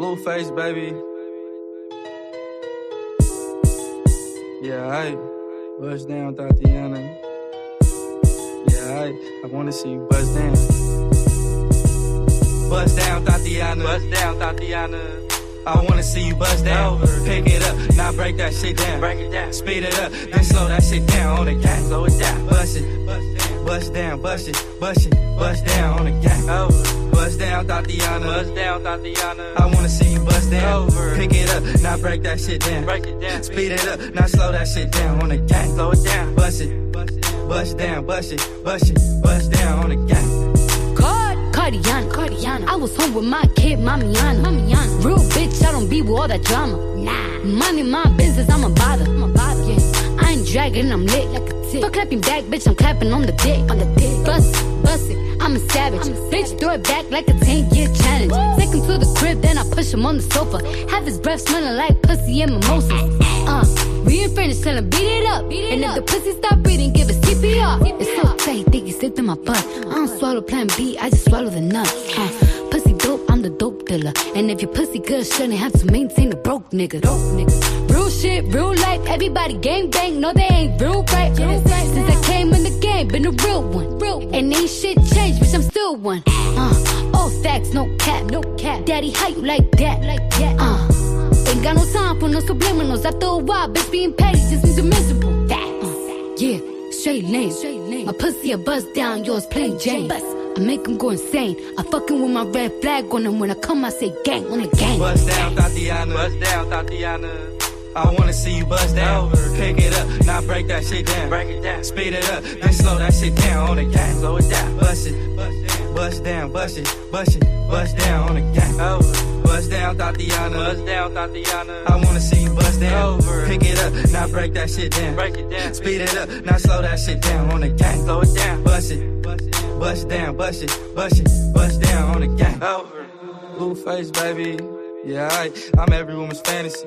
Blueface, baby. Yeah, I bust down, Thotiana. Yeah, I, I wanna see you bust down. Bust down, Thotiana. Bust down, Thotiana. I wanna see you bust down. Pick it up, now break that shit down. Break it down. Speed it up, then slow that shit down on the gang. Slow it down. Bust it, bust down, bust it, bust it, bust down on the gang. Over. Bust down, Thotiana. Bust down, Thotiana. I wanna see you bust down. Over. Pick it up, now break that shit down. Break it down. Speed it up, now slow that shit down on the gang. Slow it down. Bust it, bust down, bust it, bust it, bust down on the gang. Card, Cardiana, Cardiana. I was home with my kid, Mamiana, Mamiana. Real bitch, I don't be with all that drama. Nah, money, my business, I'm a bother. I'm a bother. Yeah, I ain't dragging, I'm lit like a tick. Fuck clapping back, bitch, I'm clapping on the dick, on the dick. Bust it, bust it, I'm a savage. bitch, throw it back like a 10 year challenge. Take him to the crib, then I push him on the sofa. Have his breath smelling like pussy and mimosas. We ain't finished, tell him beat it up. and if the pussy stop breathing, give it CPR. It's so tight, think he slipped in my butt. I don't swallow plan B, I just swallow the nut. Uh, pussy dope, I'm the dope dealer. And if your pussy good, shouldn't have to maintain a broke nigga. Broke nigga. Real shit, real life, everybody gang bang, no they ain't real right. Since I came in the game, been a real one. Real. And ain't shit changed, bitch, I'm still one. Uh, all facts, no cap, no cap. Daddy, how you like that? Like that. Got no time for no subliminals. After a while, bitch, being petty just means you're miserable. Facts. Uh, yeah, straight lane. straight lane. My pussy a bust down, yours plain Jane. I make him go insane. I fucking with my red flag on him. When I come, I say gang on the gang. Bust down, Thotiana. Bust down, Thotiana. I wanna see you bust down. Over. Pick it up, now break that shit down. Break it down. Speed it up, then slow that shit down on the gang. Slow it down. Bust it, bust down, bust it, bust it, bust down on the gang. Over. Bust down, Thotiana. Bust down, Thotiana. I wanna see you bust down. Over. Pick it up, now break that shit down. Break it down. Speed it up, now slow that shit down on the gang. Slow it down. Bust it, bust down, bust it, bust it, bust down on the gang. Over. Blueface, baby. Yeah, I, I'm every woman's fantasy.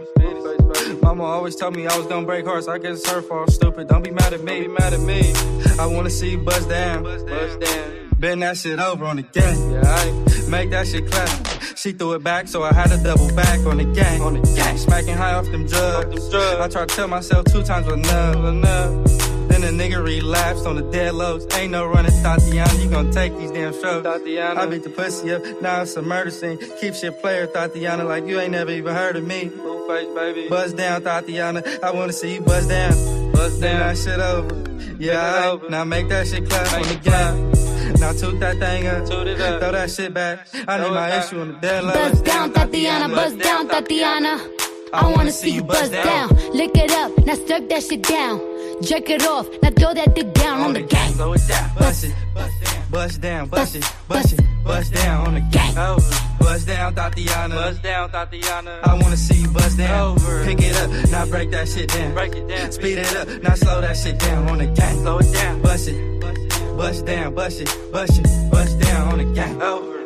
Mama always told me I was gonna break hearts. I guess it's her fault. Stupid. Don't be mad at me. Be mad at me. I wanna see you bust down. Bust down. Bend that shit over on the gang. Yeah, I make that shit clap. She threw it back, so I had to double back on the gang. On the gang. Smacking high off them drugs. Off them drugs. I tried to tell myself two times enough. enough. Then the nigga relapsed on the dead lows. Ain't no running, Thotiana. You gon' take these damn strokes. Thotiana. I beat the pussy up. Now it's a murder scene. Keep shit player, Thotiana, like you ain't never even heard of me. Blueface, baby. Buzz down, Thotiana. I wanna see you buzz down. Bust Then that down. shit over. Yeah, I, over. now make that shit clap Make on the it clap. gang. Now toot that thing up. Toot it up. Throw that shit back. I Throw need my back. issue on the dead low. Buzz down, Thotiana, buzz down, Thotiana. I wanna see you buzz down. Lick it up, now stirp that shit down. Jerk it off, now throw that dick down on the Slow it down. Bust it, bust down, bust it, bust it, bust down on the gang. Over. Bust down, Thotiana. Bust down, Thotiana. I wanna see you bust down. Over. Pick it up, now break that shit down. Break it down. Speed it up, now slow that shit down on the gang. Slow it down. Bust it, bust down, bust it, bust it, bust down on the gang. Over.